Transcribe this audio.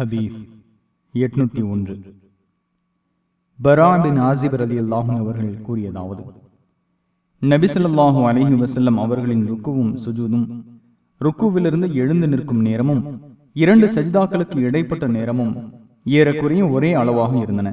ஹதீஸ் எட்நூத்தி ஒன்று. பராபின் ஆசிபர் அலி அல்லாஹும் அவர்கள் கூறியதாவது நபிசல்லாஹூ அலஹி வசல்லம் அவர்களின் ருக்குவும் சுஜூதும் ருக்குவிலிருந்து எழுந்து நிற்கும் நேரமும் இரண்டு சஜிதாக்களுக்கு இடைப்பட்ட நேரமும் ஏறக்குறைய ஒரே அளவாக இருந்தன.